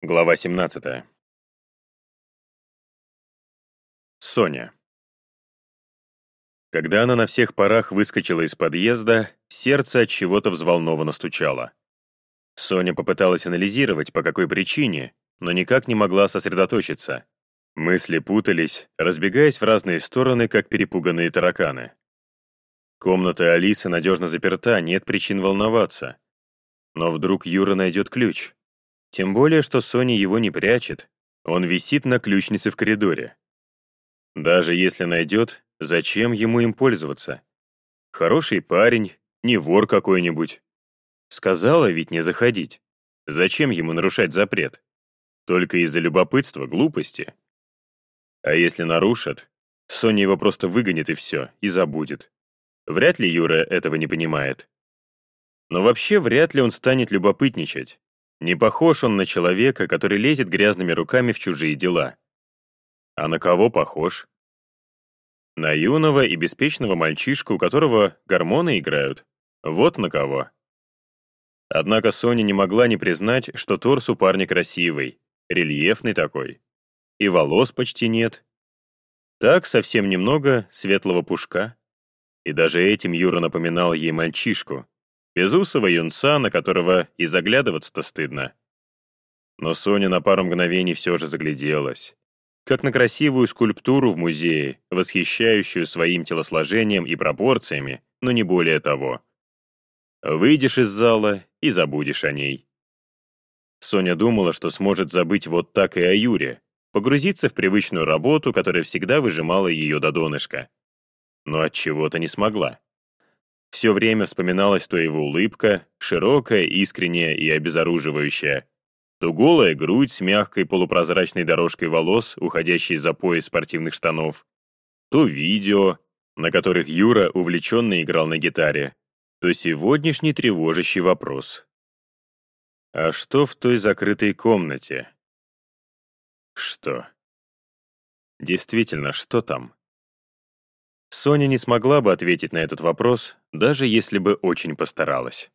Глава 17. Соня. Когда она на всех парах выскочила из подъезда, сердце от чего-то взволнованно стучало. Соня попыталась анализировать, по какой причине, но никак не могла сосредоточиться. Мысли путались, разбегаясь в разные стороны, как перепуганные тараканы. Комната Алисы надежно заперта, нет причин волноваться. Но вдруг Юра найдет ключ. Тем более, что Соня его не прячет. Он висит на ключнице в коридоре. Даже если найдет, зачем ему им пользоваться? Хороший парень, не вор какой-нибудь. Сказала ведь не заходить. Зачем ему нарушать запрет? Только из-за любопытства, глупости. А если нарушат, Соня его просто выгонит и все, и забудет. Вряд ли Юра этого не понимает. Но вообще вряд ли он станет любопытничать. Не похож он на человека, который лезет грязными руками в чужие дела. А на кого похож? На юного и беспечного мальчишку, у которого гормоны играют. Вот на кого. Однако Соня не могла не признать, что торс у парня красивый, рельефный такой. И волос почти нет. Так, совсем немного светлого пушка. И даже этим Юра напоминал ей мальчишку, Безусого юнца, на которого и заглядываться-то стыдно. Но Соня на пару мгновений все же загляделась. Как на красивую скульптуру в музее, восхищающую своим телосложением и пропорциями, но не более того. Выйдешь из зала и забудешь о ней. Соня думала, что сможет забыть вот так и о Юре, погрузиться в привычную работу, которая всегда выжимала ее до донышка. Но от чего-то не смогла. Все время вспоминалась то его улыбка, широкая, искренняя и обезоруживающая, то голая грудь с мягкой полупрозрачной дорожкой волос, уходящей за пояс спортивных штанов, то видео, на которых Юра увлеченно играл на гитаре, то сегодняшний тревожащий вопрос. А что в той закрытой комнате? Что? Действительно, что там? Соня не смогла бы ответить на этот вопрос, даже если бы очень постаралась.